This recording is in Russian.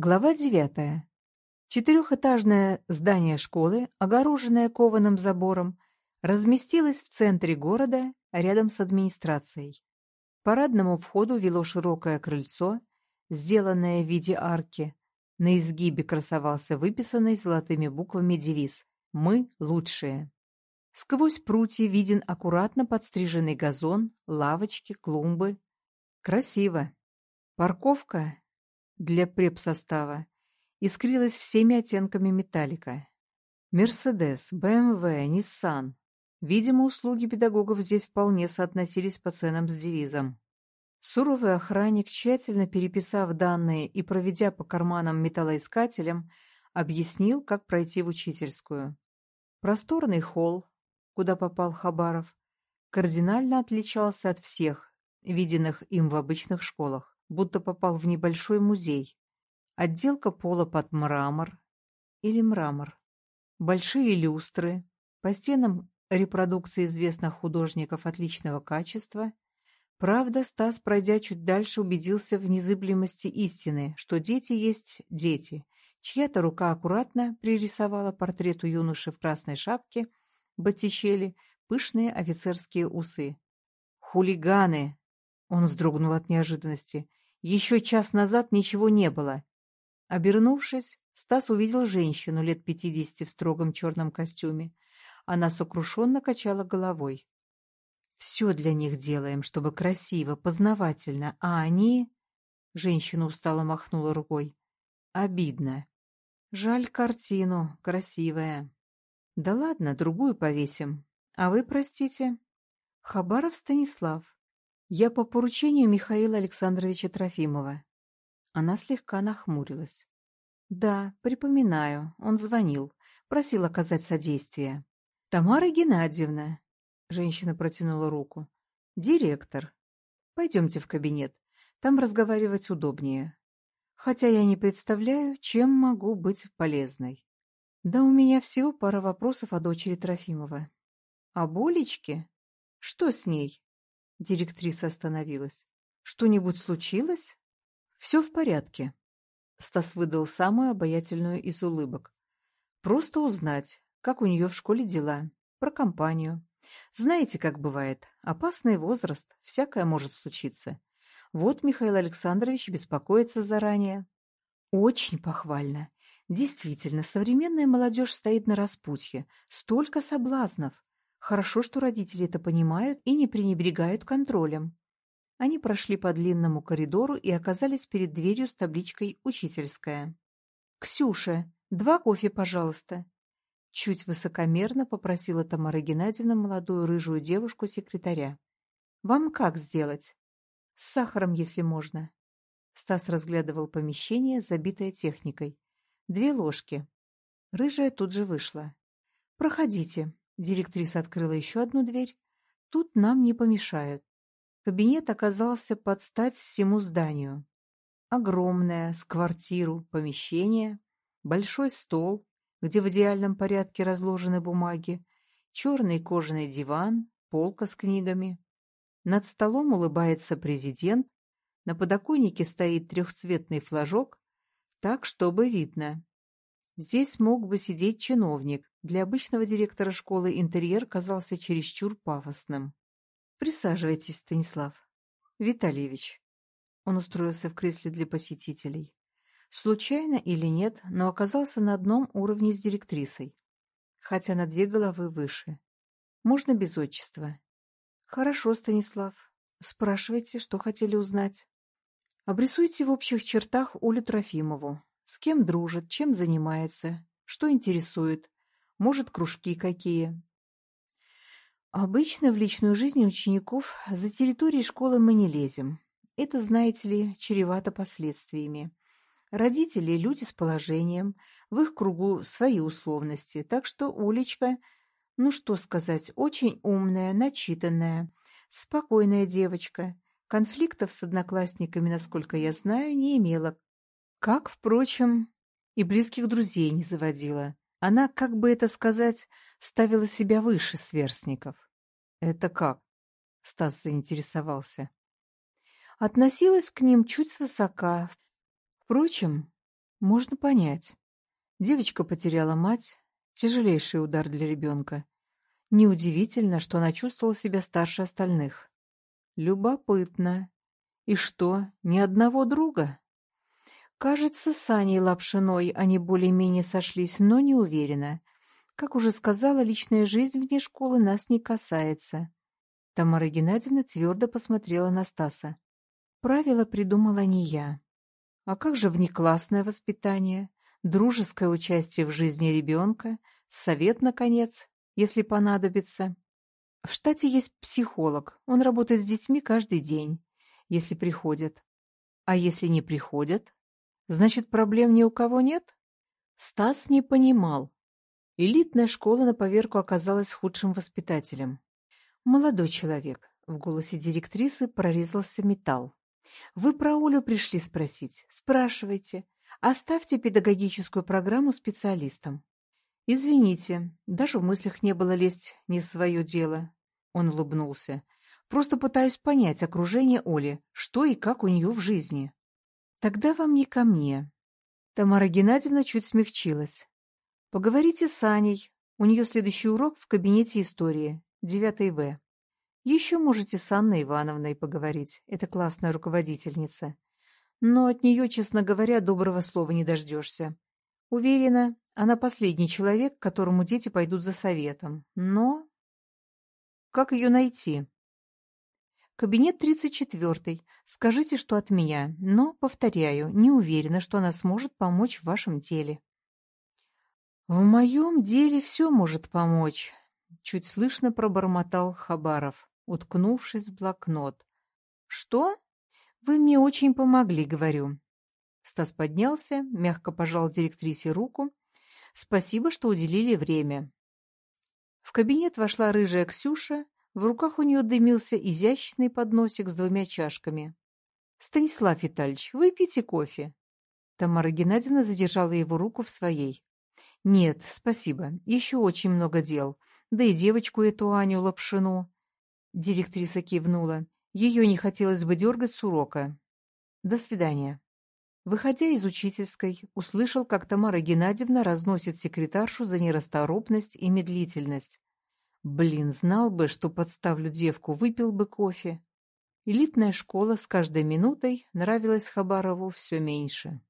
Глава девятая. Четырехэтажное здание школы, огороженное кованым забором, разместилось в центре города рядом с администрацией. К парадному входу вело широкое крыльцо, сделанное в виде арки. На изгибе красовался выписанный золотыми буквами девиз «Мы лучшие». Сквозь прутья виден аккуратно подстриженный газон, лавочки, клумбы. Красиво. Парковка для препсостава искрилась всеми оттенками металлика. Мерседес, БМВ, Ниссан. Видимо, услуги педагогов здесь вполне соотносились по ценам с девизом. Суровый охранник, тщательно переписав данные и проведя по карманам металлоискателем, объяснил, как пройти в учительскую. Просторный холл, куда попал Хабаров, кардинально отличался от всех, виденных им в обычных школах будто попал в небольшой музей. Отделка пола под мрамор или мрамор. Большие люстры, по стенам репродукции известных художников отличного качества. Правда, Стас, пройдя чуть дальше, убедился в незыблемости истины, что дети есть дети. Чья-то рука аккуратно пририсовала портрет у юноши в красной шапке, Боттичелли, пышные офицерские усы. «Хулиганы!» Он вздрогнул от неожиданности. Еще час назад ничего не было. Обернувшись, Стас увидел женщину лет пятидесяти в строгом черном костюме. Она сокрушенно качала головой. «Все для них делаем, чтобы красиво, познавательно, а они...» Женщина устало махнула рукой. «Обидно. Жаль картину, красивая. Да ладно, другую повесим. А вы, простите?» Хабаров Станислав. Я по поручению Михаила Александровича Трофимова. Она слегка нахмурилась. Да, припоминаю, он звонил, просил оказать содействие. Тамара Геннадьевна. Женщина протянула руку. Директор. Пойдемте в кабинет. Там разговаривать удобнее. Хотя я не представляю, чем могу быть полезной. Да у меня всего пара вопросов о дочери Трофимова. О Болечке? Что с ней? Директриса остановилась. «Что-нибудь случилось?» «Все в порядке». Стас выдал самую обаятельную из улыбок. «Просто узнать, как у нее в школе дела, про компанию. Знаете, как бывает, опасный возраст, всякое может случиться. Вот Михаил Александрович беспокоится заранее». «Очень похвально. Действительно, современная молодежь стоит на распутье. Столько соблазнов. Хорошо, что родители это понимают и не пренебрегают контролем. Они прошли по длинному коридору и оказались перед дверью с табличкой «Учительская». «Ксюша, два кофе, пожалуйста». Чуть высокомерно попросила Тамара Геннадьевна молодую рыжую девушку-секретаря. «Вам как сделать?» «С сахаром, если можно». Стас разглядывал помещение, забитое техникой. «Две ложки». Рыжая тут же вышла. «Проходите», Директриса открыла еще одну дверь. Тут нам не помешают. Кабинет оказался под стать всему зданию. Огромное, с квартиру, помещение, большой стол, где в идеальном порядке разложены бумаги, черный кожаный диван, полка с книгами. Над столом улыбается президент, на подоконнике стоит трехцветный флажок, так, чтобы видно. Здесь мог бы сидеть чиновник. Для обычного директора школы интерьер казался чересчур пафосным. «Присаживайтесь, Станислав. Витальевич». Он устроился в кресле для посетителей. Случайно или нет, но оказался на одном уровне с директрисой. Хотя на две головы выше. Можно без отчества. «Хорошо, Станислав. Спрашивайте, что хотели узнать». Обрисуйте в общих чертах Улю Трофимову, с кем дружит, чем занимается, что интересует, может, кружки какие. Обычно в личную жизнь учеников за территорией школы мы не лезем. Это, знаете ли, чревато последствиями. Родители – люди с положением, в их кругу свои условности, так что Улечка, ну что сказать, очень умная, начитанная, спокойная девочка, конфликтов с одноклассниками, насколько я знаю, не имела, как, впрочем, и близких друзей не заводила. Она, как бы это сказать, ставила себя выше сверстников. «Это как?» — Стас заинтересовался. Относилась к ним чуть свысока. Впрочем, Можно понять. Девочка потеряла мать, тяжелейший удар для ребенка. Неудивительно, что она чувствовала себя старше остальных. Любопытно. И что, ни одного друга? Кажется, с Аней Лапшиной они более-менее сошлись, но не уверена. Как уже сказала, личная жизнь вне школы нас не касается. Тамара Геннадьевна твердо посмотрела на Стаса. Правила придумала не я. А как же внеклассное воспитание, дружеское участие в жизни ребенка, совет, наконец, если понадобится? В штате есть психолог, он работает с детьми каждый день, если приходят. А если не приходят? Значит, проблем ни у кого нет? Стас не понимал. Элитная школа на поверку оказалась худшим воспитателем. «Молодой человек», — в голосе директрисы прорезался металл. Вы про Олю пришли спросить? Спрашивайте. Оставьте педагогическую программу специалистам. Извините, даже в мыслях не было лезть не в свое дело. Он улыбнулся. Просто пытаюсь понять окружение Оли, что и как у нее в жизни. Тогда вам не ко мне. Тамара Геннадьевна чуть смягчилась. Поговорите с Аней. У нее следующий урок в кабинете истории, 9 В. Еще можете с Анной Ивановной поговорить, это классная руководительница. Но от нее, честно говоря, доброго слова не дождешься. Уверена, она последний человек, к которому дети пойдут за советом. Но... Как ее найти? Кабинет 34. Скажите, что от меня, но, повторяю, не уверена, что она сможет помочь в вашем деле. В моем деле все может помочь, чуть слышно пробормотал Хабаров уткнувшись в блокнот. «Что? Вы мне очень помогли, говорю». Стас поднялся, мягко пожал директрисе руку. «Спасибо, что уделили время». В кабинет вошла рыжая Ксюша, в руках у нее дымился изящный подносик с двумя чашками. «Станислав Витальевич, выпейте кофе». Тамара Геннадьевна задержала его руку в своей. «Нет, спасибо, еще очень много дел. Да и девочку эту Аню Лапшину. Директриса кивнула. Ее не хотелось бы дергать с урока. До свидания. Выходя из учительской, услышал, как Тамара Геннадьевна разносит секретаршу за нерасторопность и медлительность. Блин, знал бы, что подставлю девку, выпил бы кофе. Элитная школа с каждой минутой нравилась Хабарову все меньше.